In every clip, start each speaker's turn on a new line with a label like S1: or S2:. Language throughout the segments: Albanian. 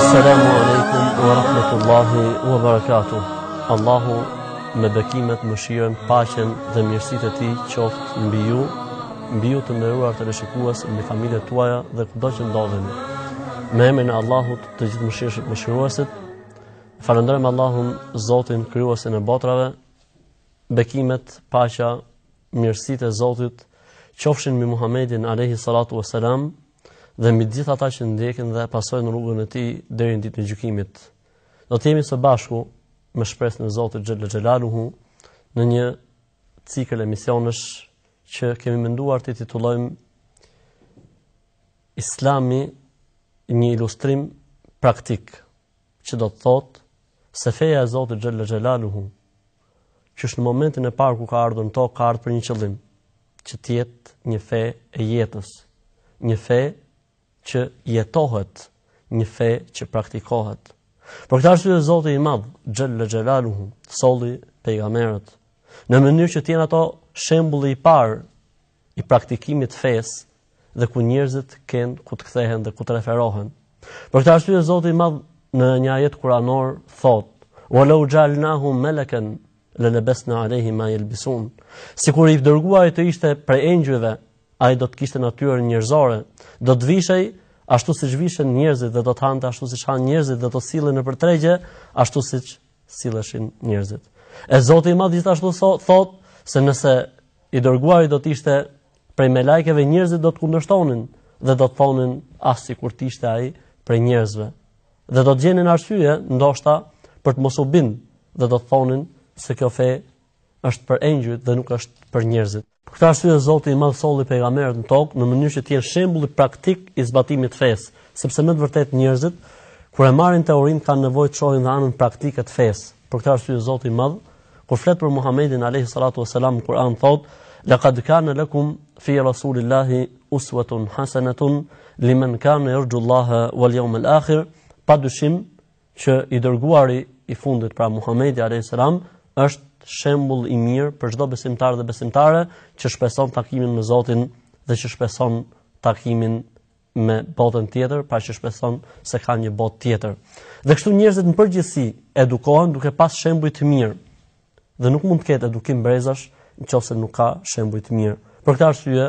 S1: Assalamu alaikum wa rahmatullahi wa barakatuh. Allahu me bekimet, mëshirën, paqen dhe mirësitë e tij qoftë mbi ju, mbi ju të nderuar teleshikues, mbi familjet tuaja dhe kudo që ndodheni. Me emrin e Allahut, të Gjithëmëshirshmit, Mëshiruesit, falënderojmë Allahun, Zotin, krijuesin e botërave. Bekimet, paqja, mirësitë e Zotit qofshin mbi Muhamedin alayhi salatu wasalam dhe mbi gjithë ata që ndjekin dhe pasojnë rrugën e tij deri në ditën e gjykimit. Do të jemi së bashku me shpresën e Zotit xhel xelaluhu në një cikël emisionesh që kemi menduar t'i titullojmë Islami një ilustrim praktik, që do të thotë se feja e Zotit xhel xelaluhu Qysh në momentin e parë ku ka ardhur në tokë, ka ardhur për një qëllim, që të jetë një fe e jetës, një fe që jetohet, një fe që praktikohet. Për këtë arsye Zoti i Madh, Xhel Xhelaluhu, solli pejgamberët në mënyrë që të jenë ato shembulli i parë i praktikimit të fesë dhe ku njerëzit të kenë ku të kthehen dhe ku të referohen. Për këtë arsye Zoti i Madh në një ajet kuranor thotë: "Wa law jalnahu malakan la labasna alayhim ma yalbisun." Sikur i dërguari të ishte prej engjëjve, ai do të kishte natyrë njerëzore, do të vishej ashtu siç vishen njerëzit dhe do të hante ashtu siç hanë njerëzit dhe do të sillej nëpër tregje ashtu siç silleshin njerëzit. E Zoti i Madh gjithashtu thotë se nëse i dërguari do të ishte prej melaikeve njerëzit do të kundërshtonin dhe do të thonin ah sikur të ishte ai prej njerëzve. Dhe do të gjenin arsye ndoshta për të mos u bind dhe do të thonin se kjo fe është për engjëjt dhe nuk është për njerëzit. Për këtë arsye Zoti i Madh solli pejgamberët në tokë në mënyrë që të jenë shembulli praktik i zbatimit të fesë, sepse me të vërtetë njerëzit kur e marrin teorinë kanë nevojë të shohin dhe anën praktike të fesë. Për këtë arsye Zoti i Madh kur flet për Muhamedin alayhi salatu wasalam në Kur'an thotë: "Laqad kana lakum fi Rasulillahi uswatun hasanatun liman kana yarjullaha wal yawmal akhir." Pa dyshim, që i dërguari i fundit pra Muhamedi alayhis salam është shembull i mirë për çdo besimtar dhe besimtare që shpreson takimin me Zotin dhe që shpreson takimin me botën tjetër, pra që shpreson se ka një botë tjetër. Dhe kështu njerëzit në përgjithësi edukohen duke pas shembuj të mirë. Dhe nuk mund të ketë edukim brezash në qoftë se nuk ka shembuj të mirë. Për këtë arsye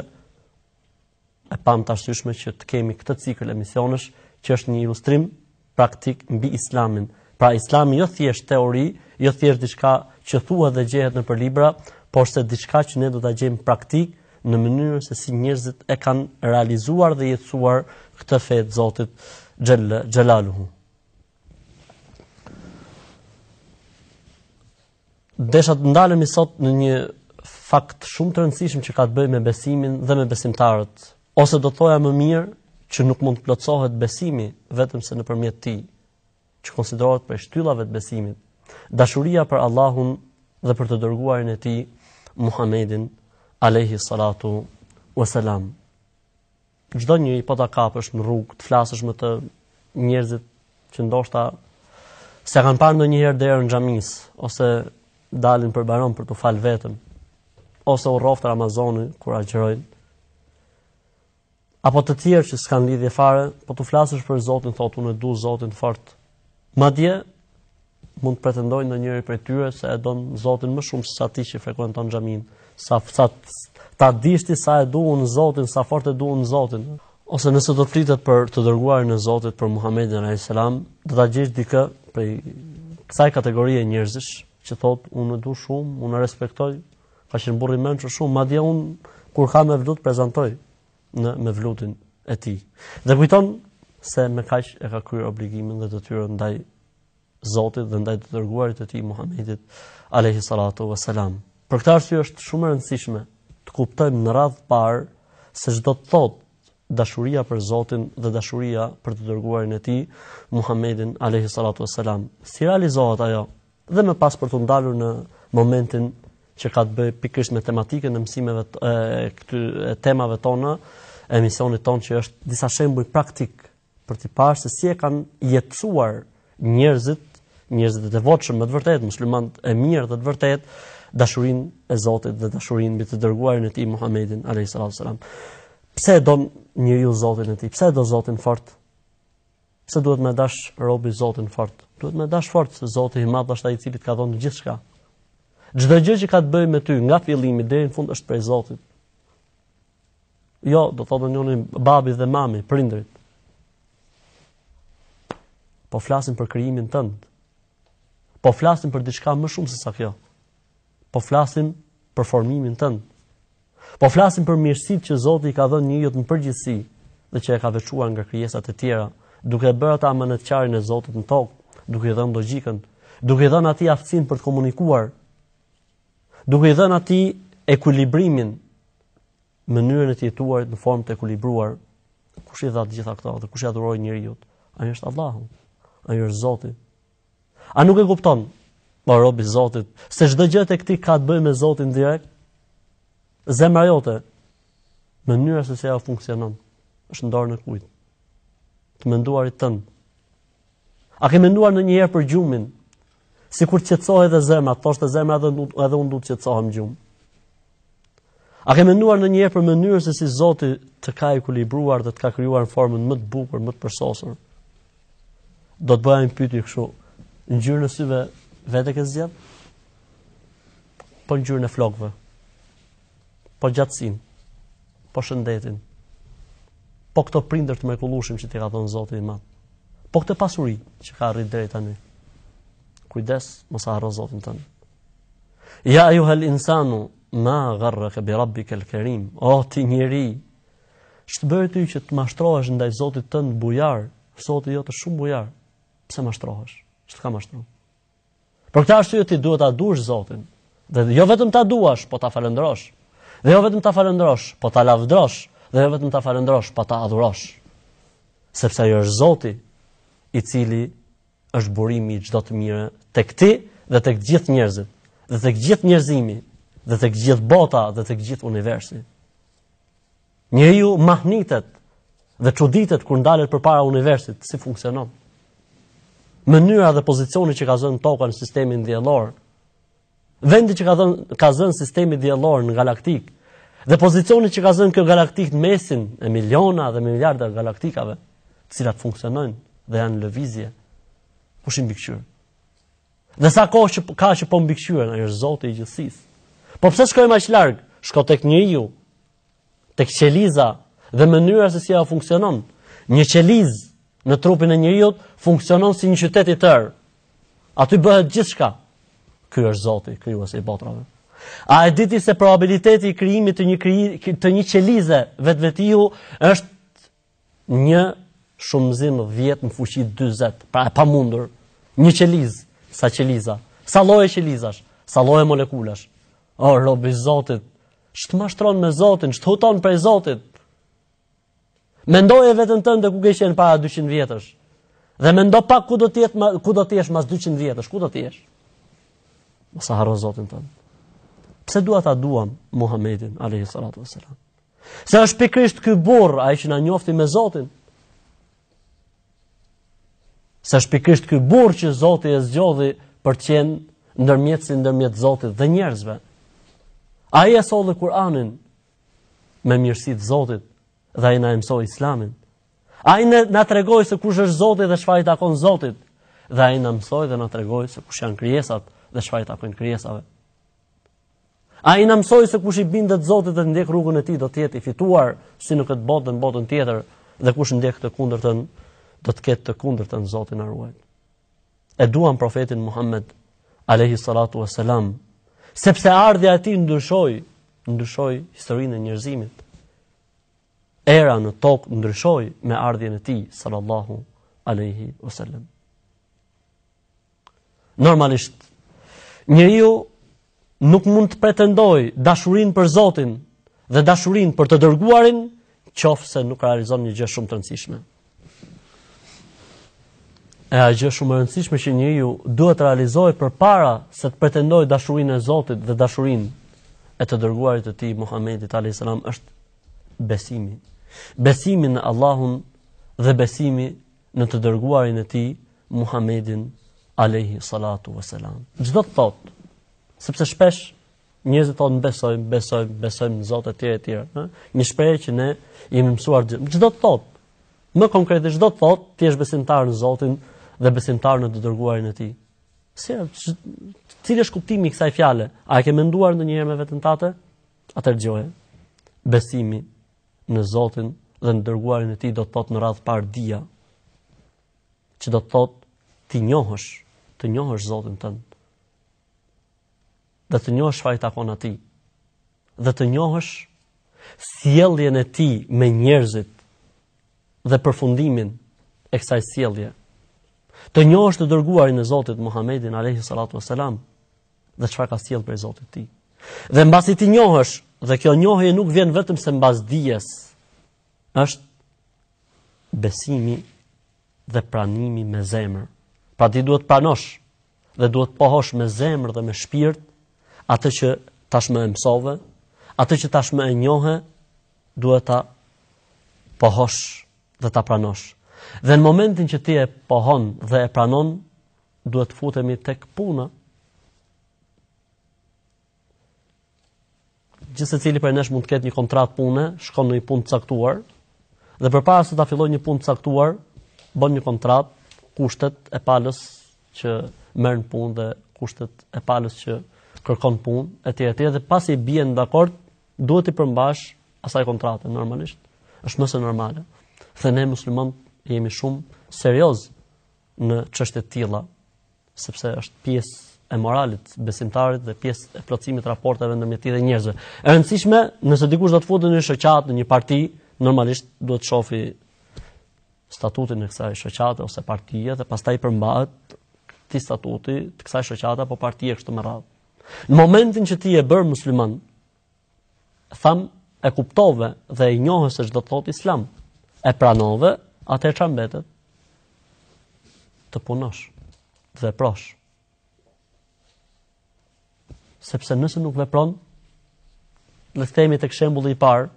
S1: E pamë të arsyeshme që të kemi këtë cikël emisionesh që është një ilustrim praktik mbi islamin. Pra islami jo thjesht teori, jo thjesht diçka që thuhet dhe gjehet nëpër libra, porse diçka që ne do ta gjejmë praktik në mënyrën se si njerëzit e kanë realizuar dhe jetësuar këtë fe të Zotit xhel-le xhelaluhu. Desha të ndalemi sot në një fakt shumë të rëndësishëm që ka të bëjë me besimin dhe me besimtarët, ose do të thoja më mirë që nuk mund të plotësohet besimi vetëm se nëpërmjet tij, që konsiderohet prej shtyllave të besimit. Dashuria për Allahun dhe për të dërguarin e tij Muhammedin alayhi salatu wasalam. Çdo njeri po ta kapësh në rrugë, të flasësh me të njerëzit që ndoshta s'e kanë parë ndonjëherë derën e xhamisë ose dalin për Bajram për t'u falur vetëm ose u rroft Ramazani kur agjërojnë apo të tjerë që s'kanë lidhje fare, po t'u flasësh për Zotin, thotë unë e du Zotin fort, Madje, mund të pretendojë në njëri për tyre se e don Zotin më shumë se sa ti që frekuenton xhaminë, sa, sa ta dish ti sa e du unë Zotin, sa fort e du unë Zotin. Ose nëse do të flitet për të dërguarin e Zotit për Muhammedin a.s. do ta gjesh dikë prej kësaj kategorie njerëzish, që thotë, unë e du shumë, unë e respektoj, ka qenë burrë i mençëm shumë, madje unë, kur ka mevlud, prezentoj, në mevludin e tij. Dhe kujton se me kaq e ka kryer obligimin dhe detyrën ndaj Zotit dhe ndaj të dërguarit të tij Muhamedit alayhi salatu wasalam. Për këtë arsye është shumë e rëndësishme të kuptojmë në radhë të parë se ç'do të thotë dashuria për Zotin dhe dashuria për të dërguarin e tij Muhamedin alayhi salatu wasalam. Si realizohet ajo? dhe më pas për t'u ndalur në momentin që ka të bëjë pikërisht me tematikën e mësimeve të këtyre temave tona, emisionit tonë që është disa shembuj praktikë për të parë se si e kanë jetësuar njerëzit, njerëzit e devotshëm me të vërtetë, muslimanët e mirë dhe të vërtetë, dashurinë e Zotit dhe dashurinë mbi të dërguarin e tij Muhammedin alayhis salam. Pse e don njeriu Zotin e tij? Pse e do Zotin fort? Pse duhet me dash robi Zotin fort? Duhet me dash fort se Zoti i madh është ai i cili të ka dhënë gjithçka. Çdo gjë që ka të bëjë me ty nga fillimi deri në fund është prej Zotit. Jo, do thotë njëri babi dhe mami, prindërit. Po flasim për krijimin tënd. Po flasim për diçka më shumë se sa kjo. Po flasim për formimin tënd. Po flasim për mirësitë që Zoti i ka dhënë njeriut në përgjithësi dhe që e ka veçuar nga krijesat e tjera, duke e bërë atë amanetqarin e Zotit në tokë, duke i dhënë logjikën, duke i dhënë atij aftësinë për të komunikuar, duke i dhënë atij ekuilibrimin, mënyrën e të jetuarit në formë të ekuilibruar. Kush i dha të gjitha këto dhe kush ia dhuroi njeriut? Ai është Allahu. Ai është Zoti. A nuk e kupton, o rob i Zotit, se çdo gjë tek ti ka të bëjë me Zotin direkt? Zemra jote, mënyra se si ajo funksionon, është në dorën e kujt? Të menduarit tënd. A ke menduar ndonjëherë për gjumin? Sikur të qetësohej edhe zemra, thoshte zemra edhe edhe unë duhet të qetësohem gjumë. A ke menduar ndonjëherë për mënyrën se si Zoti të ka ekuilibruar dhe të ka krijuar në formën më të bukur, më të përsosur? Do të bëja një pyetje kështu. Ngjyrën e syve vetë e ke zgjedh? Po ngjyrën e flokëve. Po gjatësin. Po shëndetin. Po këto prindër të mrekullueshëm që t'i ka dhënë Zoti i Madh. Po këtë pasuri që ke arritë deri tani. Kujdes, mos harro Zotin tënd. Ja ejjuhal insanu ma gharraka bi rabbika al-karim. O ti njeri, ç'të bëri ty që të mashtrohesh ndaj Zotit tënd bujar? Zoti jot është shumë bujar. Pse mashtrohesh? Ç'të ka mashtruar? Për këtë arsye ti duhet ta duash Zotin. Dhe jo vetëm ta duash, po ta falëndrosh. Dhe jo vetëm ta falëndrosh, po ta lavdrosh, dhe jo vetëm ta falëndrosh, po ta adhurosh. Sepse ai është Zoti i cili është burimi i çdo të mire tek ti dhe tek gjithë njerëzit, dhe tek gjithë njerëzimi, dhe tek gjithë bota dhe tek gjithë universi. Njeriu mahnitet dhe çuditet kur ndalet përpara universit si funksionon. Mënyra dhe pozicioni që ka zënë toka në sistemin diellor Vendi që ka dhënë ka zënë sistemi diellor në galaktik dhe pozicioni që ka zënë kjo galaktik në mesin e miliona dhe miliarda galaktikave, të cilat funksionojnë dhe janë në lëvizje. Kush i mbikëqyr? Dhe sa kohë që ka që po mbikëqyren, ai është Zoti i gjithësisë. Po pse shkojmë aq larg? Shko tek njeriu. tek qeliza dhe mënyra se si ajo funksionon. Një qelizë në trupin e njeriut funksionon si një qytet i tërë. Aty bëhet gjithçka. Ky është Zoti, krijuesi i botërave. A e diti se probabiliteti i krijimit të një krij, të një qelize vetvetiu është Një shumëzim 10 në fuqi 40, pra e pamundur. Një qelizë, sa qeliza, sa lloje qelizash, sa lloje molekulash. O robi i Zotit, ç'të mashtron me Zotin, ç'të huton prej Zotit? Mendoje veten tënde ku ke qenë para 200 vjetësh. Dhe mendo pak ku do të jetë ku do të jesh pas 200 vjetësh, ku do të jesh? Mos e harro Zotin tënd. Pse duhet ta duam Muhamedin alayhi salatu wasalam? Se është pikërisht ky burrë ai që na njofti me Zotin. Se është pikërisht ky burrë që Zoti e zgjodhi për të qenë ndërmjetësi ndërmjet Zotit dhe njerëzve. Ai e solli Kur'anin me mirësi të Zotit dhe ai na mësoi Islamin. Ai na tregoi se kush është Zoti dhe çfarë i takon Zotit dhe ai na mësoi dhe na tregoi se kush janë krijesat dhe çfarë i takojnë krijesave. Ai na mësoi se kush i bindet Zotit dhe ndjek rrugën e Tij do të jetë i fituar si në këtë botë dhe në botën tjetër, dhe kush ndjek të kundërtën do të ketë të kundërtën Zoti na ruajtë. E duam profetin Muhammed alayhi salatu wassalam, sepse ardhja e tij ndryshoi, ndryshoi historinë e njerëzimit. Era në tokë ndryshoi me ardhjen e tij sallallahu alaihi wasallam. Normalisht, njeriu nuk mund të pretendojë dashurinë për Zotin dhe dashurinë për të dërguarin, qoftë se nuk realizon një gjë shumë të rëndësishme. E ajo gjë shumë e rëndësishme që njeriu duhet të realizojë përpara se të pretendojë dashurinë e Zotit dhe dashurinë e të dërguarit të tij Muhamedit alayhis salam është besimi. Besimi në Allahun dhe besimi në të dërguarin e tij Muhammedin alayhi salatu wasalam. Ç'do të thotë, sepse shpesh njerëzit thonë besojmë, besojmë, besojmë në Zot etj etj, ëh, një shprehje që ne jemi mësuar gjithë. Ç'do të thotë, më konkretisht ç'do të thotë, të jesh besimtar në Zotin dhe besimtar në të dërguarin e tij. Si cili është kuptimi i kësaj fjale? A e ke menduar ndonjëherë me veten tate? Atë dëgjoje. Besimi në Zotin dhe në dërguarin e tij do të thotë në radhë parë dija, që do të thotë t'i njohësh, të njohësh Zotin tënd. Dhe të njohësh çfarë i takon atij. Dhe të njohësh sjelljen e tij me njerëzit dhe përfundimin e kësaj sjellje. Të njohësh të dërguarin e Zotit Muhammedin alayhi salatu wasalam dhe çfarë ka sjellë prej Zotit të tij. Dhe mbasi t'i njohësh, dhe kjo njohje nuk vjen vetëm se mbas dijes, është besimi dhe pranimi me zemër. Pra ti duhet të pranosh dhe duhet pohosh me zemër dhe me shpirt atë që tashmë e mësove, atë që tashmë e njohe, duhet ta pohosh dhe ta pranosh. Dhe në momentin që ti e pohon dhe e pranon, Duhet të futemi tek puna. Gjithsecili prej nesh mund të ketë një kontratë pune, shkon në një punë të caktuar, dhe përpara se ta fillojë një punë të caktuar, bën një kontratë, kushtet e palës që merr në punë dhe kushtet e palës që kërkon punë, etj etj dhe pasi bien dakord, duhet t'i përmbahesh asaj kontrate normalisht. Është më se normale. Dhe ne muslimanët jemi shumë serioz në çështje të tilla, sepse është pjesë e moralit të besimtarit dhe pjesë e plotësimit të raporteve ndërmjet tij dhe njerëzve. E rëndësishme, nëse dikush do të futet në një shoqatë, në një parti, normalisht duhet të shohë statutin e kësaj shoqate ose partie dhe pastaj përmbahet këtij statuti të kësaj shoqate apo partie kështu me radhë. Në momentin që ti je bërë musliman, Thamë, e kuptove dhe e njohe se ç'do të thotë islam. E pranove, atëherë ça mbetet. Të punosh, të veprosh. Sepse nëse nuk vepron, le të themi tek shembulli i parë,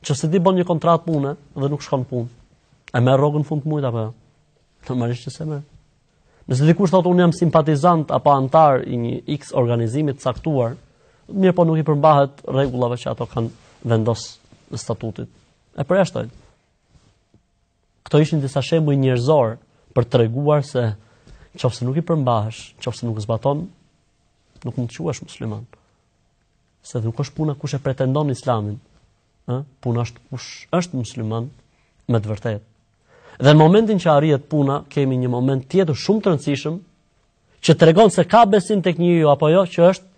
S1: qoftë se ti bën një kontratë pune dhe nuk shkon punë. E merr rrogën fund të muajit apo jo? Normalisht që s'e merr. Nëse dikush thotë unë jam simpatizant apo anëtar i një X organizimi të caktuar, mirëpo nuk i përmbahet rregullave që ato kanë vendos në statut. E përjashtojnë. Këto ishin disa shembuj njerëzorë për të treguar se qoftë se nuk i përmbahesh, qoftë se nuk zbaton, nuk mund të quhesh musliman. Se nuk është puna kush e pretendon Islamin, ë puna është kush është musliman me të vërtetë. Dhe në momentin që arrihet puna, kemi një moment tjetër shumë të rëndësishëm që tregon se ka besim tek njeriu apo jo, që është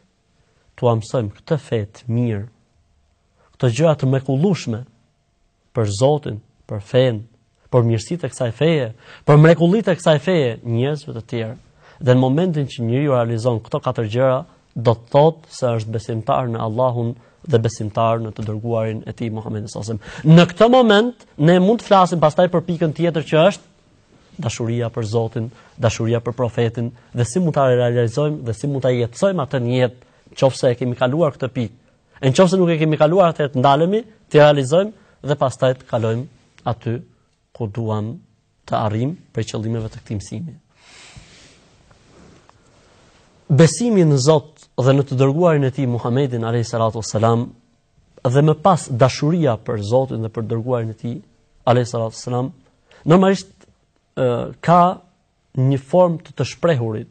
S1: t'ua mësojmë këtë fe të mirë. Këto gjëra të mrekullueshme për Zotin, për fenë, për mirësitë e kësaj feje, për mrekullitë e kësaj feje njerëzve të tjerë. Dhe në momentin që njeriu realizon këto katër gjëra, do të thotë se është besimtar në Allahun dhe besimtar në të dërguarin e tij Muhamedit sallallahu alajhi wasallam. Në këtë moment ne mund të flasim pastaj për pikën tjetër që është dashuria për Zotin, dashuria për profetin dhe si mund ta realizojmë dhe si mund ta jetësojmë atë në jetë, nëse e kemi kaluar këtë pikë. E nëse nuk e kemi kaluar, atëherë të ndalemi, të realizojmë dhe pastaj të kalojmë aty ku duam të arrim prej qëllimeve të këtij mësimi. Besimi në Zot dhe në të dërguarin e tij Muhammedin alayhi salatu wasalam dhe më pas dashuria për Zotin dhe për dërguarin e tij alayhi salatu wasalam normalisht ka një formë të të shprehurit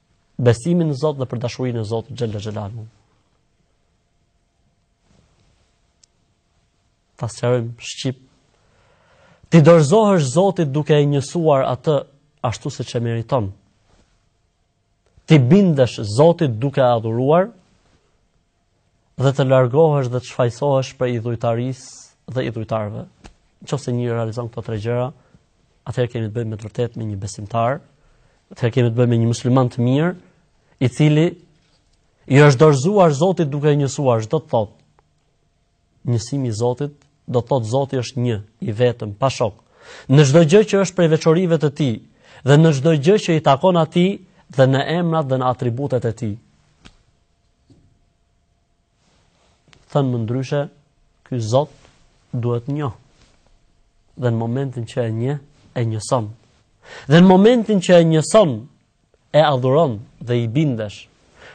S1: besimi në Zot dhe për dashurinë e Zotit xhele xhelaluhu. Ta sqarojm shqip. T'i dorëzohesh Zotit duke e njësuar atë ashtu siç e meriton. T'i bindesh Zotit duke e adhuruar dhe të largohesh dhe të shfajsohesh prej idhujtarisë dhe idhujtarëve. Në qofë se një realizon këto tre gjëra, atëherë kemi të bëjmë me të vërtetë me një besimtar, atëherë kemi të bëjmë me një musliman të mirë, i cili i është dorëzuar Zotit duke e njësuar, ç'do të thotë, njësimi i Zotit, do të thotë Zoti është një, i vetëm, pa shok, në çdo gjë që është prej veçorive të tij, dhe në çdo gjë që i takon atij, dhe në emrat dhe në atributet e tij. Thënë më ndryshe, ky Zot duhet njohur. Dhe në momentin që e njeh, e njëson. Dhe në momentin që e njëson, e adhuron dhe i bindesh.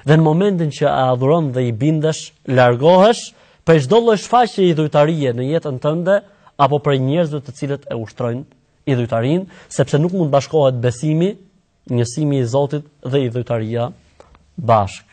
S1: Dhe në momentin që e adhuron dhe i bindesh, largohesh, prej çdo lloj shfaqje idhujtarie në jetën tënde, apo prej njerëzve të cilët e ushtrojnë idhujtarinë, sepse nuk mund të bashkohet besimi njësimi i Zotit dhe idhujtaria bashkë.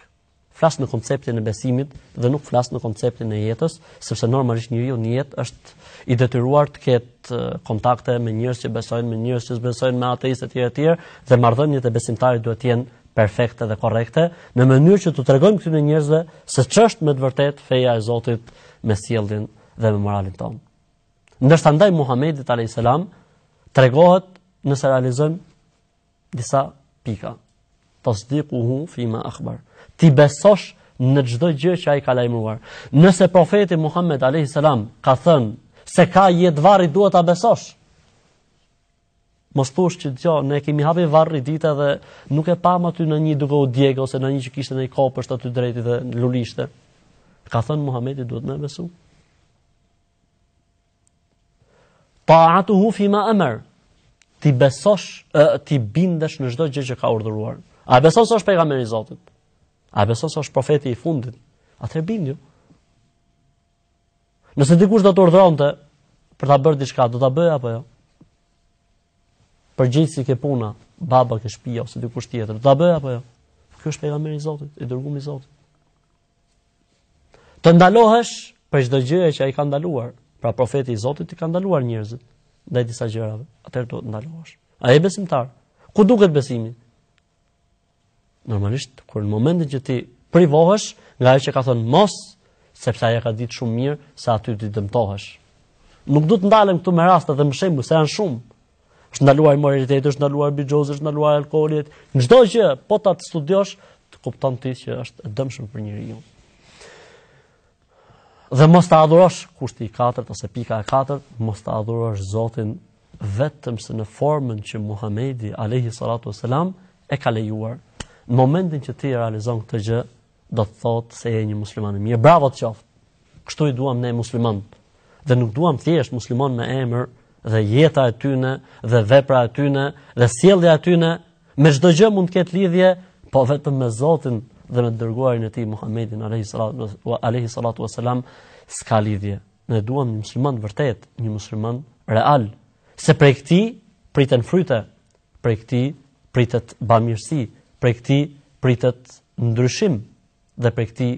S1: Flas në konceptin e besimit dhe nuk flas në konceptin e jetës, sepse normalisht njeriu në jetë është i detyruar të ketë kontakte me njerëz që besojnë, me njerëz që s'besojnë, me ateistë etj etj, dhe marrëdhëniet e besimtarit duhet të jenë perfekte dhe korrekte, në mënyrë që t'u tregojmë këtyre njerëzve se ç'është me të vërtetë feja e Zotit me sjelljen dhe me moralin tonë. Ndërsa ndaj Muhamedit alayhis salam tregohet nëse realizojmë disa pika. Tasdiquhu fi ma akhbar. T'i besosh në çdo gjë që ai ka lajmëruar. Nëse profeti Muhammed alayhis salam ka thënë se ka jetë varri duhet ta besosh. Mos thush që jo, ne kemi hapë varr një ditë dhe nuk e pamë aty ndonjë duke u djeg ose ndonjë që kishte një kopsht aty drejti dhe lulishte. Ka thënë Muhamedi duhet me besu. Ta'atuhu fi ma amar. T'i besosh, e, t'i bindesh në çdo gjë që ka urdhëruar. A beson se është pejgamberi i Zotit? A beson se është profeti i fundit? Atëherë bindju. Nëse dikush do të të urdhëronte për ta bërë diçka, do ta bëje apo jo? Përgjegjësi ke puna, baba ke shpia ose dikush tjetër, do ta bëje apo jo? Ky është pejgamberi i Zotit, i dërguar i Zotit. Të ndalohesh për çdo gjë që ai ka ndaluar. Pra profeti i Zotit i ka ndaluar njerëzit ndaj disa gjërave. Atëherë duhet të ndalohesh. A je besimtar? Ku duket besimi? Normalisht kur në momentin që ti privohesh nga ajo që ka thënë mos, sepse ai e ka ditë shumë mirë se aty ti dëmtohesh. Nuk do të ndalem këtu me raste dhe me shembuj se janë shumë. Është ndaluar imoraliteti, është ndaluar bixhozi, është ndaluar alkooli. Çdo gjë, po ta studiosh, e kupton ti që është e dëmshme për njeriun. Dhe mos ta adhurosh kushti i katërt ose pika e katërt, mos ta adhurosh Zotin vetëm se në formën që Muhamedi alayhi salatu wasalam e ka lejuar. Në momentin që ti realizon këtë gjë, do të thotë se je një musliman i mirë. Bravo të qoftë. Kështu i duam ne muslimanët. Dhe nuk duam thjesht musliman me emër dhe jeta e tyne dhe vepra e tyne dhe sjellja e tyne me çdo gjë mund të ketë lidhje, po vetëm me Zotin dhe me të dërguarin e tij Muhammedin alayhi salatu wa salam s'ka lidhje. Ne duam një musliman vërtet, një musliman real. Se prej këtij priten fryte, prej këtij pritet bamirësi, prej këtij pritet ndryshim dhe prej këtij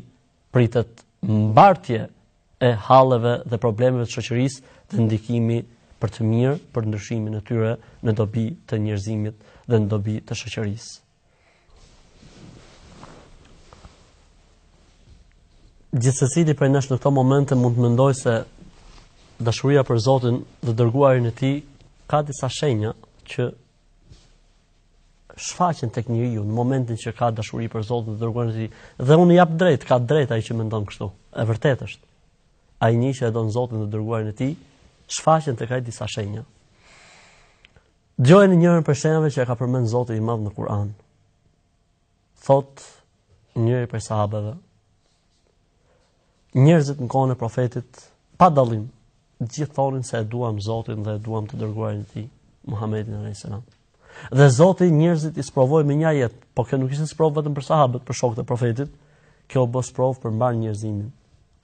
S1: pritet mbartje e halleve dhe problemeve të shoqërisë dhe ndikimi për të mirë për ndryshimin e tyre në dobi të njerëzimit dhe në dobi të shoqërisë. Gjithsecili prej nesh në këto momente mund të mendojë se dashuria për Zotin dhe të dërguarin e tij ka disa shenja që shfaqen tek njeriu në momentin që ka dashuri për Zotin dhe të dërguarin e tij, dhe unë i jap drejt, ka drejt ai që mendon kështu. E vërtet është. Ai njeri që e don Zotin dhe të dërguarin e tij, shfaqen tek ai disa shenja. Dëgjojeni njërën prej shenjave që e ka përmend Zoti i Madh në Kur'an. Thotë njëri prej sahabeve, njerëzit në kohën e profetit pa dallim, gjithë thonin se e duam Zotin dhe e duam të dërguarin e tij, Muhamedin alayhis salam. Dhe Zoti njerëzit i sprovoi me një ajet, por kjo nuk ishte sprovë vetëm për sahabët, për shokët e profetit, kjo u bë sprovë për mbarë njerëzimin.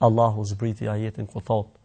S1: Allahu zbriti ajetin ku thotë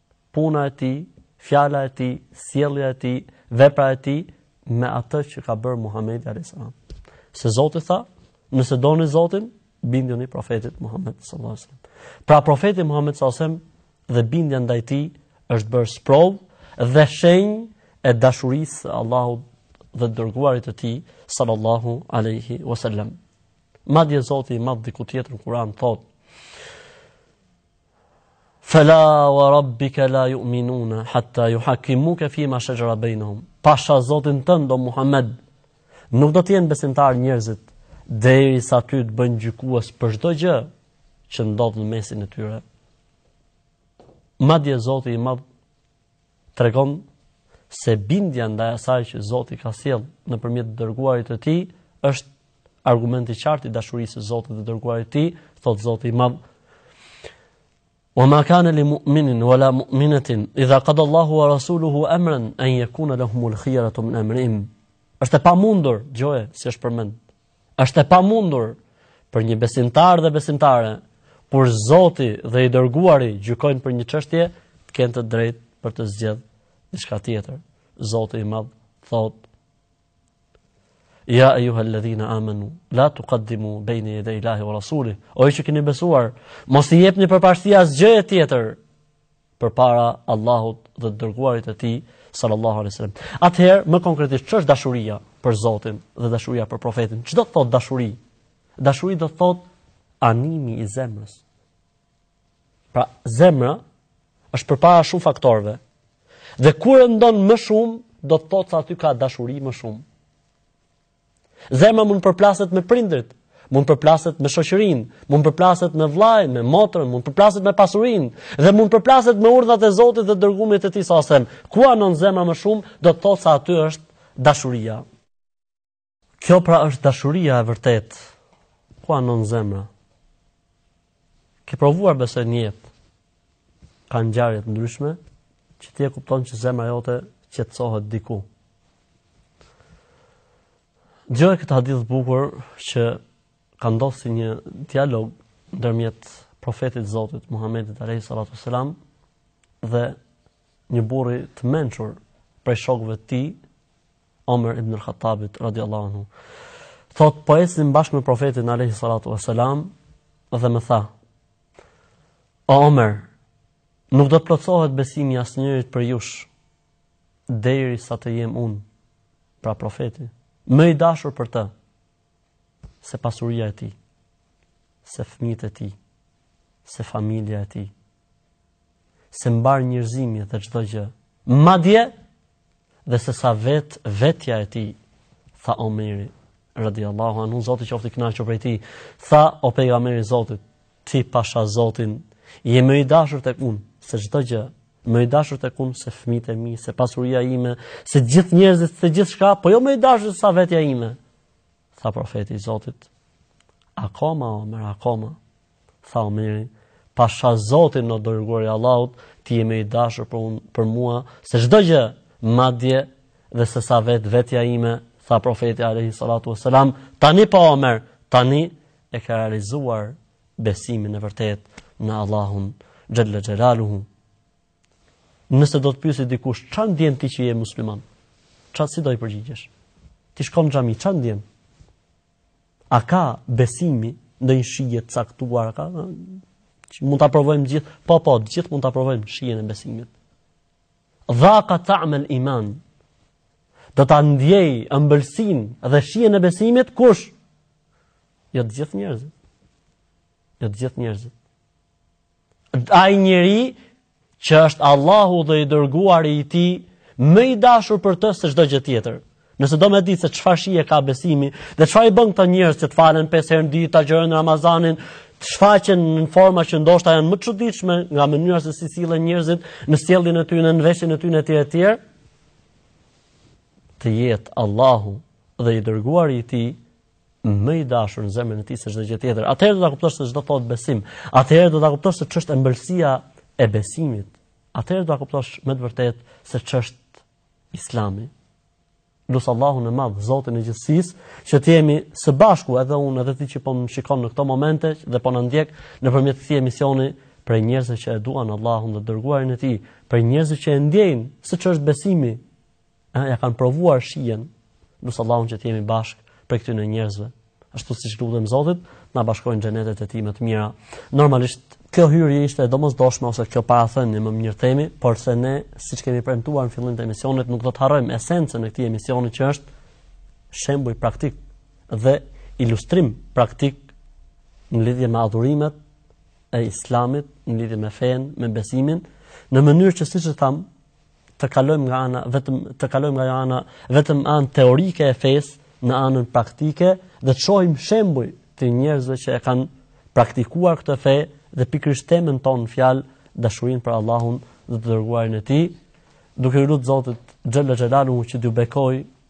S1: puna e tij, fjala e tij, sjellja e tij, vepra e tij me atë që ka bërë Muhamedi alayhis salam. Se Zoti tha, nëse doni Zotin, bindjuni profetit Muhammed sallallahu alaihi wasallam. Pra profeti Muhammed sallallahu alaihi wasallam dhe bindja ndaj tij është bërë sprovë dhe shenjë e dashurisë së Allahut dhe dërguarit të tij sallallahu alaihi wasallam. Madje Zoti i madh diku tjetër në Kur'an thotë Fela wa rabbika la yu'minuna hatta yuhakimuka fi ma shajara bainahum. Pasha Zotin tënd o Muhammed, nuk do të jenë besimtarë njerëzit derisa ty të bëjnë gjykues për çdo gjë që ndodh në mesin e tyre. Madje Zoti i Madh tregon se bindja ndaj asaj që Zoti ka sjell nëpërmjet dërguarit të tij është argument i qartë i dashurisë së Zotit dhe dërguarit të tij, thotë Zoti i Madh. Wa ma kana li mu'minin wa la mu'minatin idha qada Allahu wa rasuluhu amran an yakuna lahum al-khiyaratu min amrihim. Është e pamundur, gjoje, si është përmend, Është e pamundur për një besimtar dhe besimtare kur Zoti dhe i dërguari gjykojnë për një çështje, të kenë të drejtë për të zgjedhë diçka tjetër. Zoti i Madh thotë: Ja ayuha alladhina amanu la tuqaddimu bayna yaday Allahi wa rasulih. O ju që keni besuar, mos i jepni përparësi asgjëje tjetër përpara Allahut dhe të dërguarit e tij sallallahu alaihi wasallam. Atëherë, më konkretisht, ç'është dashuria për Zotin dhe dashuria për profetin? Ç'do të thotë dashuri? Dashuri do të thotë animi i zemrës. Pra, zemra është përpara shumë faktorëve. Dhe ku anon më shumë, do të thotë se aty ka dashuri më shumë. Zemra mund të përplaset me prindërit, mund të përplaset me shoqërinë, mund të përplaset me vllain, me motrën, mund të përplaset me pasurinë dhe mund të përplaset me urdhrat e Zotit dhe dërgumit të Tij sa asem. Ku anon zemra më shumë, do të thotë se aty është dashuria. Kjo pra është dashuria e vërtetë. Ku anon zemra? Ke provuar besoj në jetë. Ka ngjarje të ndryshme që ti e kupton që zemra jote qetësohet diku. Dëgjoje këtë hadith të bukur që ka ndodh si një dialog ndërmjet profetit Zotit Muhamedit alayhi salatu selam dhe një burri të mençur prej shokëve të tij Omer ibn al-Khattabit radiallahu anhu. Thotë, po ecnim bashkë me profetin Alehi Salatu Veselam dhe më tha, O Omer, nuk do të plotësohet besimi asnjërit prej jush, derisa të jem unë, pra profeti, më i dashur për të, se pasuria e tij, se fmijët e tij, se familja e tij, se mbarë njerëzimi dhe çdo gjë, madje, dhe sesa vetë vetja e tij, tha Omeri, radiallahu anhu, Zoti qoftë i kënaqur prej tij, tha o pejgamber i Zotit, ti pasha Zotin, je më i dashur tek unë, se çdo gjë, më i dashur tek unë, se fmijtë e mi, se pasuria ime, se gjithë njerëzit, se gjithçka, po jo më i dashur sesa vetja ime, tha profeti i Zotit, akoma, Omer, akoma, Tha Omeri, pasha Zotin o i dërguar i Allahut, ti je më i dashur për, un, për mua, se çdo gjë, madje dhe se sa vetë vetja ime, tha profeti alejhi salatu ve selam, tani pa po, Omer, tani e ke realizuar besimin e vërtet në Allahun xhel-le xhelaluhu. Nëse do të pyesi dikush, ça ndjen ti që je musliman? Ça si do i përgjigjesh? Ti shkon në xhami, ça ndjen? A ka besimi ndonjë shije të caktuar ka? Që mund ta provojmë të gjithë? Po, po, të gjithë mund ta provojmë shijen e besimit. Dhaka ta'mel iman. Do ta ndjejë ëmbëlsinë dhe shijen e besimit kush? Jo të gjithë njerëzit. Jo të gjithë njerëzit. Ai njeri që është Allahu dhe i dërguari i tij më i dashur për të se çdo gjë tjetër. Nëse do me ditë se çfarë shije ka besimi dhe çfarë i bën këta njerëz që të falen pesë herë në ditë, të agjërojnë Ramazanin, të shfaqen në forma që ndoshta janë më të çuditshme nga mënyra se si sillen njerëzit në sjelljen e tyre, në veshjen e tyre etj etj. Të jetë Allahu dhe i dërguari i tij më i dashur në zemrën e tij se çdo gjë tjetër. Atëherë do ta kuptosh se ç'do thotë besim. Atëherë do ta kuptosh se ç'është ëmbëlsia e besimit. Atëherë do ta kuptosh me të vërtetë se ç'është Islami. Lus Allahun e madh, Zotin e gjithësisë, që të jemi së bashku edhe unë edhe ti që po më shikon në këto momente dhe po na ndjek nëpërmjet këtij emisioni prej njerëzve që e duan Allahun dhe të dërguarin e tij, prej njerëzve që e ndjejnë se ç'është besimi, Ëh, ia kanë provuar shijen. Lus Allahun që të jemi bashkë prej këtyre njerëzve. Ashtu siç i lutem Zotit, të na bashkojë në xhenetet e tij më të mira. Normalisht kjo hyrje ishte e domosdoshme ose kjo parathënie më mirë themi, por se ne siç kemi premtuar në fillim të emisionit nuk do të harrojmë esencën e këtij emisioni që është shembuj praktikë dhe ilustrim praktik në lidhje me adhurimet e Islamit, në lidhje me fenë, me besimin, në mënyrë që siç e thamë, të kalojmë nga ana vetëm të kalojmë nga ana vetëm anë teorike e fesë në anën praktike dhe të shohim shembuj të njerëzve që e kanë praktikuar këtë fe dhe pikërisht temën tonë në fjalë dashurinë për Allahun dhe të dërguarin e tij duke iu lutur Zotit xhel-le xhelaluhu që t'ju
S2: bekojë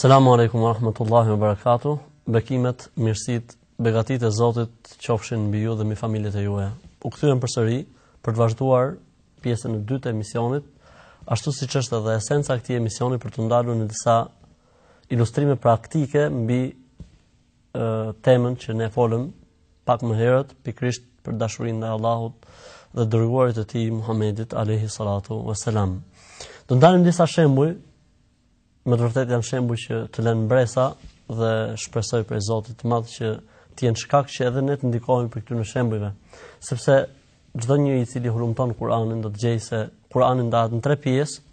S1: Selamu alaikum wa rahmatullahi wa barakatuh. Bekimet, mirësitë, begatitë e Zotit qofshin mbi ju dhe mbi familjet e juaja. U kthyem përsëri për të vazhduar pjesën e dytë të emisionit, ashtu siç është edhe esenca e këtij emisioni për t'u ndalur në disa ilustrime praktike mbi temën që ne folëm pak më herët, pikrisht për dashurinë ndaj Allahut dhe dërguarit të tij Muhamedit alayhi salatu wasalam. Do të ndalim disa shembuj, me të vërtetë janë shembuj që të lënë mbresa dhe shpresoj prej Zotit të madh që të jenë shkak që edhe ne të ndikohemi prej këtyre shembujve, sepse çdo njeri i cili hulumton Kur'anin do të gjejë se Kur'ani ndahet në tre pjesë.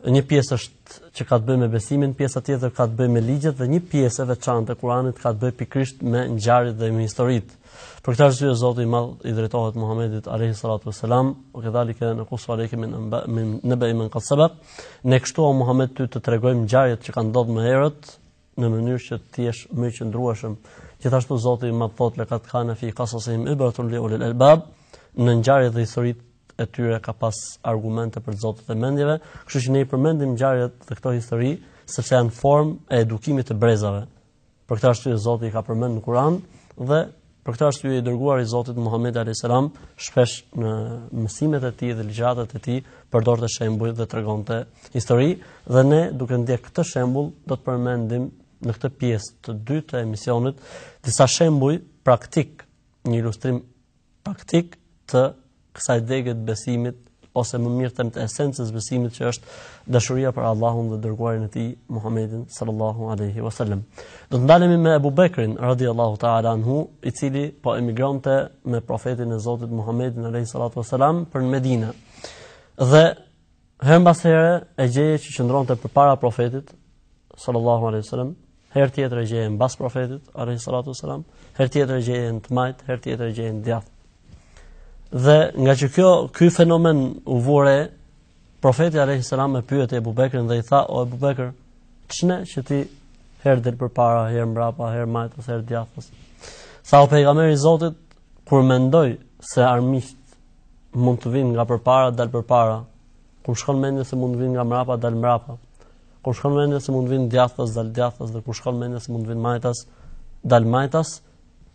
S1: Një pjesë është që ka të bëjë me besimin, pjesa tjetër ka të bëjë me ligjet dhe një pjesë e veçantë e Kur'anit ka të bëjë pikërisht me ngjarjet dhe me historitë. Për këtë arsye Zoti i Madh i drejtohet Muhamedit alayhi salatu wasalam, wa kedhalika nekussu alayka min anbai ma qad sabaq. Ne kështu o Muhammed ty të tregojmë ngjarjet që kanë ndodhur më herët, në mënyrë që të jesh më i qëndrueshëm. Gjithashtu Zoti i Madh thot lekad kana fi qasasihim ibratun li ulil albab, në ngjarjet dhe historitë e tyre ka pas argumente për zotët e mendjeve, kështu që ne i përmendim ngjarjet dhe këto histori sepse janë formë e edukimit të brezave. Për këtë arsye Zoti i ka përmendur në Kur'an dhe Për këtë arsye i dërguari i Zotit Muhammed alayhis salam shpesh në mësimet e tij dhe ligjëratat e tij përdorte shembuj dhe tregonte histori dhe ne duke ndjek këtë shembull do të përmendim në këtë pjesë të dytë të emisionit disa shembuj praktik, një ilustrim praktik të kësaj degë të besimit ose më mirë të them të esencës besimit që është dashuria për Allahun dhe dërguarin e tij Muhammedin sallallahu alaihi wasallam. Do të ndalemi me Abu Bekrin radhiyallahu ta'ala anhu, i cili po emigronte me profetin e Zotit Muhammedin alaihi salatu wasalam për në Medinë. Dhe Herë mbas herë e gjeje që qëndronte përpara profetit sallallahu alaihi wasallam, herë tjetër e gjeje mbas profetit alaihi salatu wasallam, herë tjetër e gjeje në të majtë, herë tjetër e gjeje në djathtë. Dhe nga që kjo ky fenomen u vu re profeti alaihi salam e pyeti Abu Bekrin dhe i tha o Abu Bekr, ç'ne që ti herë del përpara, herë mbrapa, herë majtas e herë djathtas. Tha o pejgamberi i Zotit kur mendoj se armiqt mund të vinë nga përpara dal përpara. Kur më shkon mendja se mund të vinë nga mrapa dal mrapa. Kur më shkon mendja se mund të vinë djathtas dal djathtas dhe kur më shkon mendja se mund të vinë majtas dal majtas.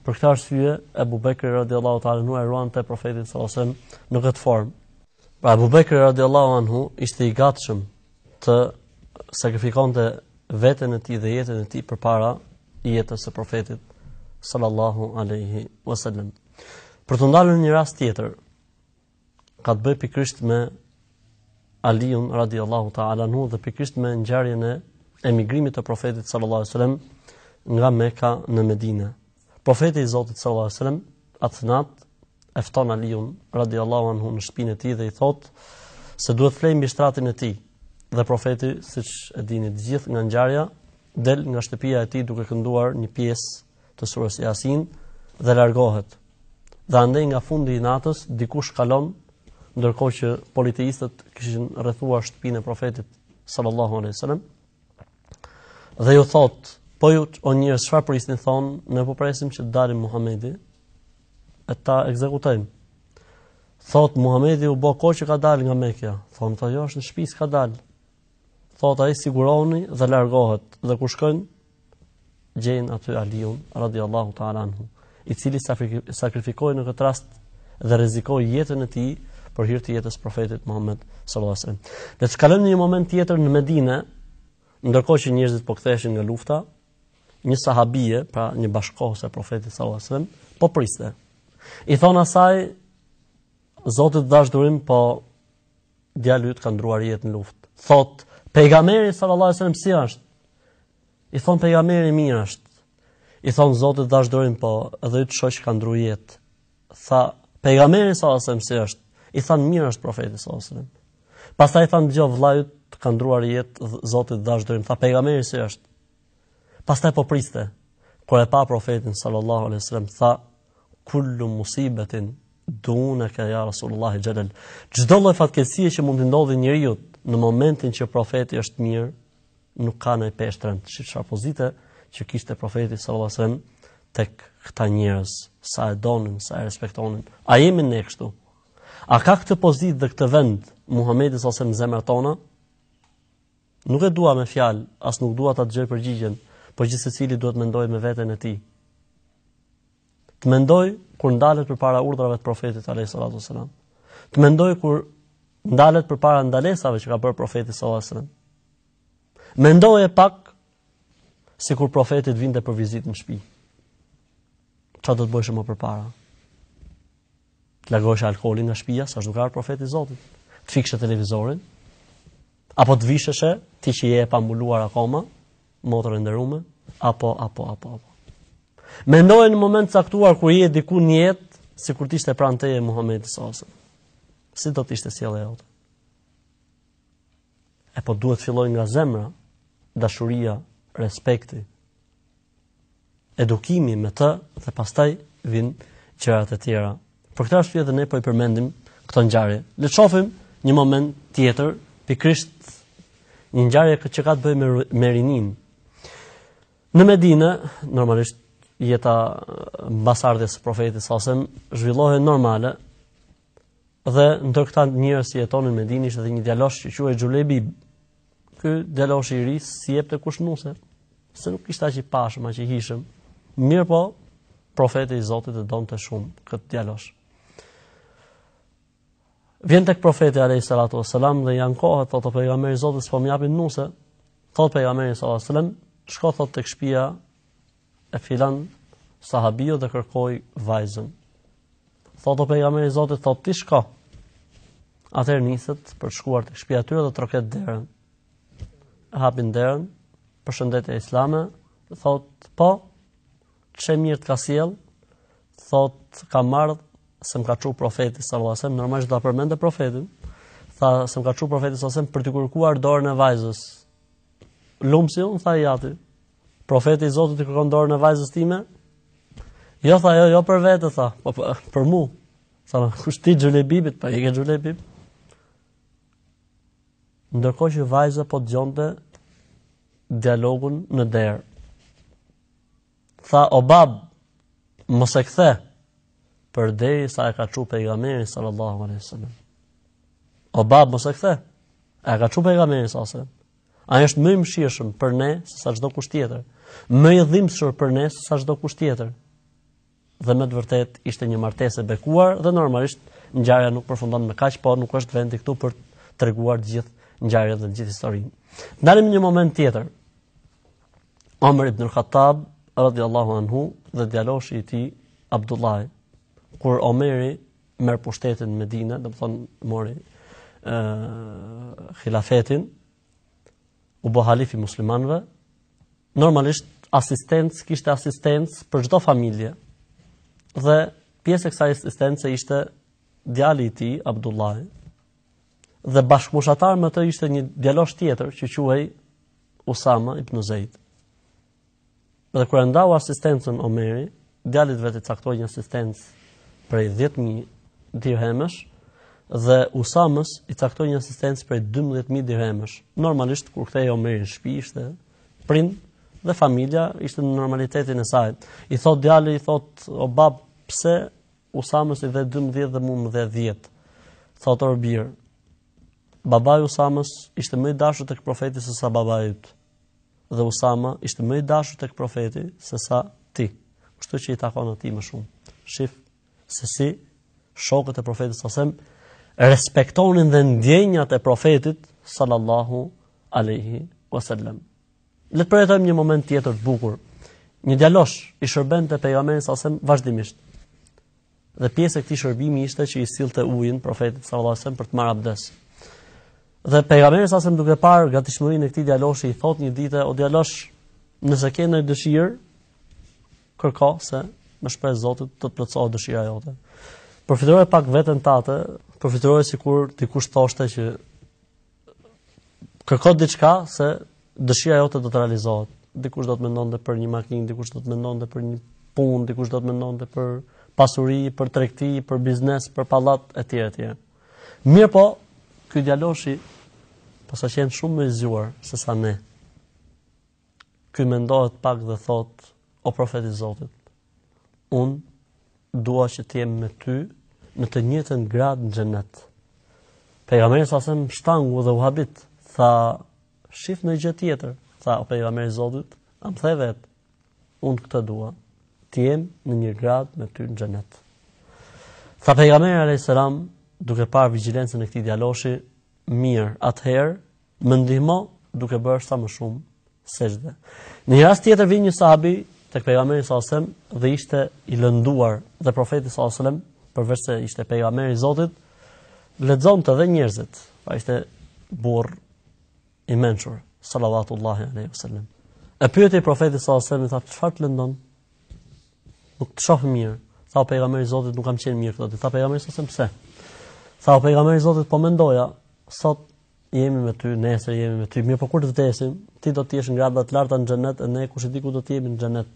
S1: Për këtë arsye Abu Bekri radhiyallahu ta'ala anhu e ruante profetin sallallahu alajhi wasallam në këtë formë. Pra Abu Bekri radhiyallahu anhu ishte i gatshëm të sakrifikonte veten e tij dhe jetën e tij përpara jetës së profetit sallallahu alaihi wasallam. Për t'u ndalur në një rast tjetër, ka të bëjë pikërisht me Aliun radiallahu ta'ala anhu dhe pikërisht me ngjarjen e emigrimit të profetit sallallahu alaihi wasallam nga Mekka në Medinë. Profeti i Zotit sallallahu alaihi wasallam atë natë e fton Aliun radiallahu anhu në shpinën e tij dhe i thotë se duhet të flejë mbi shtratin e tij. Dhe profeti, siç e dini të gjithë nga ngjarja, del nga shtëpia e tij duke kënduar një pjesë të surës Yasin dhe largohet. Dhe andej nga fundi i natës dikush kalon ndërkohë që politeistët kishin rrethuar shtëpinë e profetit sallallahu alaihi wasallam. Dhe u thot, po ju o njerëz çfarë prisni, thon ne po presim që të dali Muhamedi e ta ekzekutojmë. Thot Muhamedi u bë kohë që ka dal nga Mekja. Thon jo është në shtëpi s'ka dal. Thot ai sigurohuni dhe largohet dhe ku shkojnë gjejnë aty Aliun radiallahu ta'ala anhu, i cili sakrifikoi në këtë rast dhe rrezikoi jetën e tij për hir të jetës së profetit Muhammed sallallahu alaihi wasallam. Dhe të kalojmë në një moment tjetër në Medinë, ndërkohë që njerëzit po ktheheshin nga lufta, një sahabie, pra një bashkëkohëse e profetit sallallahu alaihi wasallam, po priste. I thon asaj Zoti të dhashtë durim, po djali yt ka ndruar jetë në luftë. Thot pejgamberi sallallahu alajhi wasallam si është? I thon pejgamberi mirë është. I thon Zoti të dhashtë durim, po edhe yt shoq ka ndruar jetë. Tha pejgamberi sallallahu alajhi wasallam si është? I thon mirë është profeti sallallahu alajhi wasallam. Pastaj i thon dëgjo vëllai yt ka ndruar jetë Zoti të dhashtë durim. Tha pejgamberi si është? Pastaj po priste. Kur e pa profetin sallallahu alajhi wasallam tha Kullu musibetin duneka ja Rasulullahi xhelel. Çdo lloj fatkeqësie që mund t'i ndodhi njeriut në momentin që profeti është mirë, nuk ka nanji peshë. Shih ça pozite që kishte profeti sallasem tek këta njerëz, sa e donin, sa e respektonin. A jemi ne kështu? A ka këtë pozitë dhe këtë vend Muhammedi sallasem në zemrat tona? Nuk e dua me fjalë, as nuk dua ta dëgjoj përgjigjen, por gjithsecili duhet të mendojë me veten e tij. Të mendojë kur ndalet përpara urdhrave të profetit alayhis salatu wasalam. Të mendojë kur ndalet përpara ndalesave që ka bërë profeti sallallahu alajhi wasallam. Mendoje pak sikur profeti të të vinte për vizitë në shpi. Ça do të bojshe ma përpara? Të largojshe alkoolin nga shpia, se është duke ardhë profeti i Zotit. Të fikshe televizorin apo të visheshe ti që je e pambuluar akoma, motër e nderume, apo apo apo apo. Mendoje në moment të caktuar kur je diku në jetë, sikur të ishte pranë teje Muhamedi sallallahu alaihi wasallam. Si do të ishte sjellja jote? E po duhet të fillojë nga zemra, dashuria, respekti, edukimi me të dhe pastaj vijnë gjërat e tjera. Për këtë arsye dhe ne po i përmendim këto ngjarje. Le të shohim një moment tjetër, pikërisht një ngjarje që ka të bëjë me me rinin. Në Medinë, normalisht jeta mbas ardhjes së profetit sasem zhvillohej normale, Dhe ndër këta njerëz që jetonin në Medinë ishte edhe një djalosh që quhej Xhulejbib. Ky djalosh i ri s'i jepte kush nuse, se nuk ishte aq i pashëm, aq i hijshëm. Mirpo profeti i Zotit e donte shumë këtë djalosh. Vjen tek profeti alayhi salatu wasalam dhe ankohet thot o pejgamber i Zotit s'po më japin nuse. Thot pejgamberi sallallahu alaihi wasallam, shko thot tek shtëpia e filan sahabiu dhe kërkoja vajzën. Thotë o pejgamberi i Zotit, thotë ti shko. Atëherë niset për të shkuar tek shtëpia e tyre dhe troket derën. E hapin derën, përshëndetje islame, thotë po, ç'e mirë të ka sjell, thotë kam ardh se më ka çu profeti sallallahu alajhi wasallam, normalisht do ta përmendë profetin. Tha se më ka çu profeti sallallahu alajhi wasallam për të kërkuar dorën e vajzës. Lumsi un tha i ati. Profeti i Zotit i kërkon dorën e vajzës time? Jo tha, jo, jo për vete tha, po për, për mua. Tha kush ti Xhulejbibit, pa ik o Xhulejbib. Ndërkohë që vajza po dëgjonte dialogun në derë. Tha o bab, mos e kthe përderisa e ka çu pejgamberi sallallahu alaihi wasallam. O bab mos e kthe. E ka çu pejgamberi sallallahu alaihi wasallam. Ai është më i mëshirshëm për ne se sa çdokush tjetër, më i dhimbshëm për ne se sa çdokush tjetër. Dhe me të vërtetë ishte një martesë e bekuar dhe normalisht ngjarja nuk përfundon me kaq, por nuk është vendi këtu për të treguar të gjithë ngjarjen dhe të gjithë historinë. Të ndalim në një moment tjetër. Omer ibn al-Khattab radhiyallahu anhu dhe djaloshi i tij Abdullahi. Kur Omeri merr pushtetin në Medinë, domethënë mori ë uh, hilafetin u bë halif i muslimanëve. Normalisht asistencë kishte asistencë për çdo familje. Dhe pjesë e kësaj asistence ishte djali i tij Abdullahi. Dhe bashkëmoshatar me të ishte një djalosh tjetër që quhej Usama ibn Zeid. Dhe kur e ndau asistencën Omeri, djalit të vet i caktoi një asistencë prej 10000 dirhemësh dhe Usamës i caktoi një asistencë prej 12000 dirhemësh. Normalisht kur kthehej Omeri në shtëpi ishte prind dhe familja ishte në normalitetin e saj. I thot djali, i thot o bab, pse Usamës i dhe 12 dhe mua më dhe 10. Thot o bir, babai i Usamës ishte më i dashur tek profeti se sa babai yt. dhe Usama ishte më i dashur tek profeti se sa ti. Kështu që i takon atij më shumë. Shif se si shokët e profetit sa sem respektonin dhe ndjenjat e profetit sallallahu alaihi wasallam. Le të përjetojmë një moment tjetër të bukur. Një djalosh i shërbente pejgamberit sa sem vazhdimisht. Dhe pjesë e këtij shërbimi ishte që i sillte ujin Profetit sallallahu alajhi wasallam për të marrë abdes. Dhe pejgamberi sallallahu alajhi wasallam duke parë gatishmërinë e këtij djaloshi i thotë një ditë, o djalosh, nëse ke ndonjë dëshirë, kërko se me shpresë Zotit të të plotësohet dëshira jote. Përfytyro pak veten tate, përfytyro sikur dikush thoshte që kërko diçka se dëshira jote do të realizohet. Dikush do të mendonte për një makinë, dikush do të mendonte për një punë, dikush do të mendonte për pasuri, për tregti, për biznes, për pallat etj etj. Mirëpo, ky djaloshi paska qenë shumë më i zgjuar se sa ne. Ky mendohet pak dhe thot, o profet i Zotit, un dua që të jem me ty në të njëjtën grad në xhenet. Pejgamberi sa sem shtangu dhe u habit, tha shif një gjë tjetër, tha o pejgamberi i Zotit, am the vet, un këtë dua, të jem në një grad me ty në xhenet. Tha pejgamberi alayhis salam, duke parë vigjilencën e këtij djaloshi, mirë, atëherë Më ndihmo duke bërë sa më shumë sexhde. Në një rast tjetër vjen një sahabi tek pejgamberi sa selam dhe ishte i lënguar dhe profeti sa selam përveç se ishte pejgamberi i Zotit lexonte edhe njerëzit. Pa ishte burrë i mençur sallallahu alaihi wasallam. E pyeti profeti sa selam i tha çfarë të lëngon? Nuk të shoh mirë. Tha pejgamberi i Zotit nuk kam qenë mirë këto. Tha pejgamberi sa selam pse? Tha pejgamberi i Zotit po mendoja sot jemi me ty, nesër jemi me ty. Mirëpo kur të vdesim, ti do të jesh në grada të larta në xhenet e ne kush e di ku do të jemi në xhenet.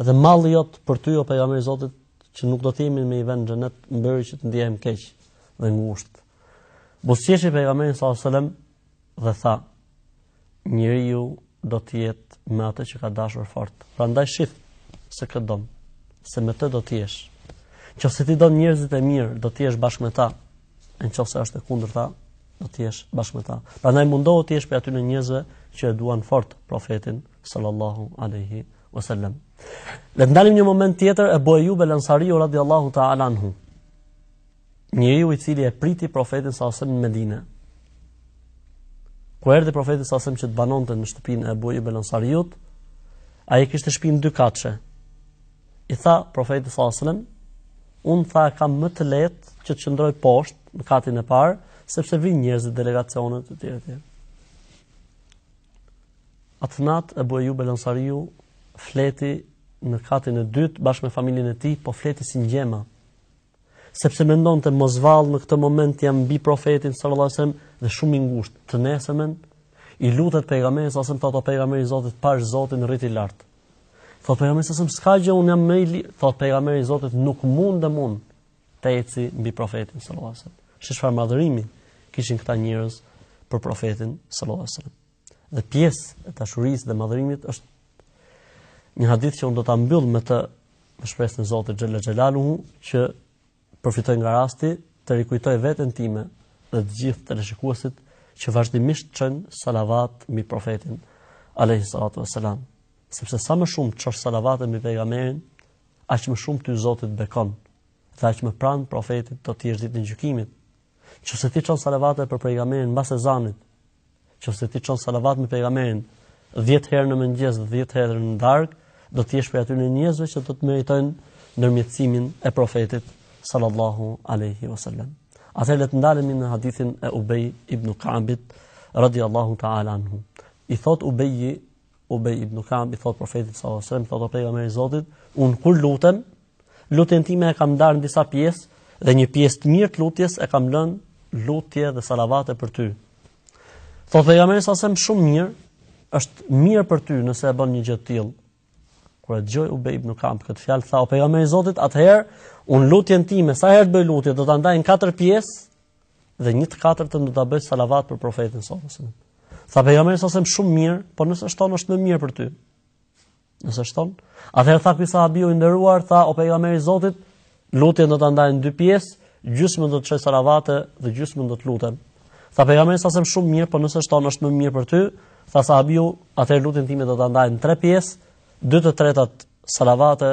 S1: Dhe malli jot për ty o pejgamberi i Zotit që nuk do të jemi në një vend në xhenet, më bëri që të ndihem keq dhe ngushtë. Buzëqeshi pejgamberi sallallahu alajhi wasallam dhe tha: Njeriu do të jetë me atë që ka dashur fort. Prandaj shih se kë do don, se me të do të jesh. Në qoftë se ti don njerëzit e mirë, do të jesh bashkë me ta. Në qoftë se është e kundërta, do të jesh bashkë me ta. Prandaj mundohu të jesh prej atyre njerëzve që e duan fort profetin sallallahu alaihi wasallam. Le të ndajmë një moment tjetër Ebu Ejub el-Ansariu radiallahu ta'ala anhu. njeriu i cili e priti profetin sa asem në Medinë. Kur erdhi profeti sa asem që të banonte në shtëpinë e Ebu Ejub el Ensariut, ai kishte shtëpinë dykatëshe. I tha profeti sa asem, un tha e kam më të lehtë që të qëndroj poshtë në katin e parë, sepse vin njerëzit, delegacione, të tjerë të tjerë. Atë natë Ebu Ejub el Ensariu fleti në katin e dytë bashkë me familjen e tij, po fleti si n'gjemba. sepse mendonte mos vallë në këtë moment jam mbi profetin sallallahu alajhi wasallam dhe shumë i ngushtë të nesërmen i lutet pejgamberit sallallahu alajhi wasallam thotë pejgamberi i Zotit pash Zotin rri ti lart thotë pejgamberi sallallahu alajhi wasallam s'ka gjë un jam mirë thotë pejgamberi i Zotit nuk mundem un të eci mbi profetin sallallahu alajhi wasallam shih çfarë madhërimi kishin këta njerëz për profetin sallallahu alajhi wasallam dhe pjesë e dashurisë dhe madhërimit është një hadith që unë do ta mbyll me të me shpresën e Zotit xhele xhelaluhu që përfitoj nga rasti të rikujtoj veten time dhe të gjithë teleshikuesit që vazhdimisht t'çojnë salavat mbi profetin alayhi salatu wasalam sepse sa më shumë çosh salavat mbi pejgamberin aq më shumë ty Zoti t'bekon dhe aq më pranë profetit do të jesh ditën e gjykimit në qoftë se ti çon salavat për pejgamberin mbas ezanit Në qoftë se ti çon salavat mbi pejgamberin 10 herë në mëngjes dhe 10 herë në darkë, do të jesh prej atyre njerëzve që do të meritojnë ndërmjetësimin e profetit sallallahu alaihi wasallam. Atëherë le të ndalemi në hadithin e Ubej ibn Ka'bit radhiyallahu ta'ala anhu. I thot Ubej Ubej ibn Ka'b i thot profetit sallallahu alaihi wasallam, thot pejgamberi i Zotit, un kur lutem, Lutjen time e kam ndarë në disa pjesë dhe një pjesë të mirë të lutjes e kam lënë lutje dhe salavate për ty. Thotë pejgamberi sa sem shumë mirë, është mirë për ty nëse e bën një gjë të tillë. Kur e dëgjoi Ubej ibn Ka'b këtë fjalë, tha o pejgamberi i Zotit, atëherë un lutjen time, sa herë të bëj lutje, do ta ndaj në katër pjesë dhe një të katërtën do ta bëj salavat për profetin sallallahu alajhi wasallam. Tha pejgamberi sa sem shumë mirë, por nëse shton është më mirë për ty. Nëse shton, atëherë tha ky sahabiu i nderuar, tha o pejgamberi i Zotit, lutjen do ta ndaj në dy pjesë, gjysmën do të çoj salavate dhe gjysmën do të lutem. Tha pejgamberi sa sem shumë mirë, por nëse shton është më mirë për ty, tha sahabiu, atëherë lutjen time do ta ndaj në tre pjesë, dy të tretat salavate,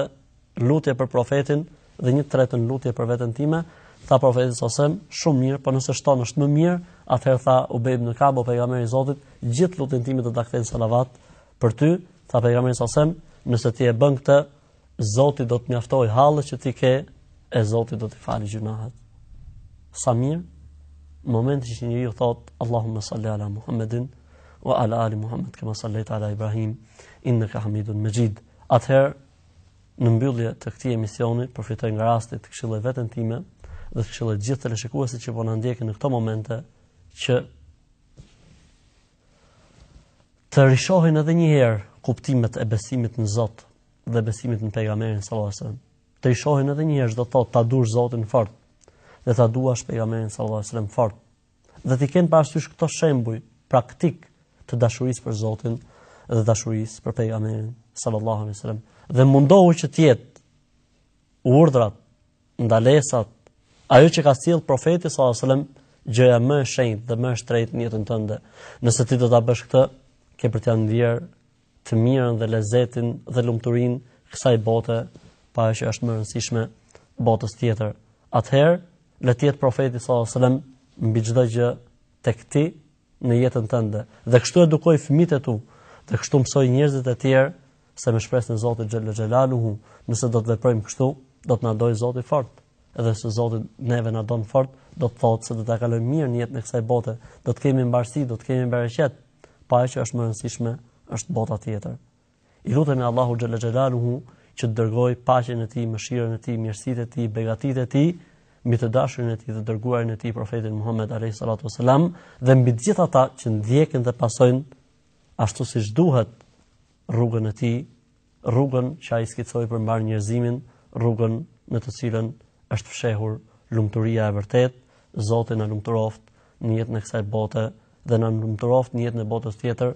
S1: lutje për profetin dhe një të tretën lutje për veten time. Tha profeti sa sem shumë mirë, por nëse shton është më mirë, atëherë tha Ubej ibn Ka'b, o pejgamberi i Zotit, gjithë lutjen time do ta kthej në salavat Për ty, tha pejgamberi sallallahu alajhi wasallam, nëse ti e bën këtë, Zoti do të mjaftojë hallet që ti ke, e Zoti do të falë gjunahet. Sa mirë, në moment që njeriu thotë, Allahumma salli ala Muhammedin, wa ala ali Muhammed, kema sallejte ala Ibrahim, innaka hamidun mexhid. Atëherë, në mbyllje të këtij emisioni, përfitoj nga rasti të këshilloj veten time, dhe të këshilloj gjithë teleshikuesit që po na ndjekin në këto momente, që të rishohin edhe një herë kuptimet e besimit në Zot dhe besimit në pejgamberin sallallahu alajhi wasallam. Të rishohin edhe një herë ç'do të thotë ta dush Zotin fort dhe ta duash pejgamberin sallallahu alajhi wasallam fort. Dhe t'i kenë parasysh këto shembuj praktikë të dashurisë për Zotin dhe dashurisë për pejgamberin sallallahu alajhi wasallam. Dhe mundohu që të jetë urdhrat, ndalesat, ajo që ka sjellë profeti sallallahu alajhi wasallam, gjëja më e shenjtë dhe më e shtrejtë në jetën tënde. Nëse ti do ta bësh këtë, ke për të ndier të mirën dhe lezetin dhe lumturinë e kësaj bote, po ajo që është më e rëndësishme botës tjetër. Atëherë, le të jetë profeti sallallahu alajhi wasallam mbi çdo gjë tek ti në jetën tënde dhe kështu edukoji fëmijët e tu dhe kështu mësoji njerëzit e tjerë se me shpresën e Zotit xhel-le xhelaluhu nëse do të veprojmë kështu do të na dojë Zoti fort dhe nëse Zoti neve na don fort do të thotë se do ta kalojmë mirë në jetën e kësaj bote do të kemi mbarësi do të kemi bereqet po ajo që është më e rëndësishme është bota tjetër I lutemi Allahut xhalla xhelaluhu që të dërgojë paqen e tij, mëshirën e tij, mirësitë e tij, begatitë e tij mbi të dashurin e tij dhe të dërguarin e tij profetin Muhammed alayhi salatu wasalam dhe mbi të gjithë ata që ndjekin dhe pasojnë ashtu siç duhet rrugën e tij, rrugën që ai skicoi për mbarë njerëzimin, rrugën në të cilën është fshehur lumturia e vërtetë, Zoti na lumturoftë në jetën e kësaj bote dhe na lumturoftë në jetën e botës tjetër